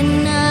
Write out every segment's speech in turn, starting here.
even know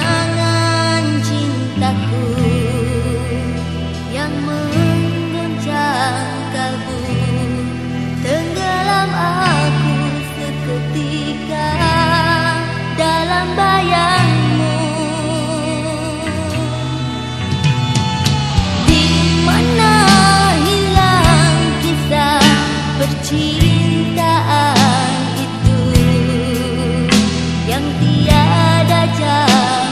ada jalan.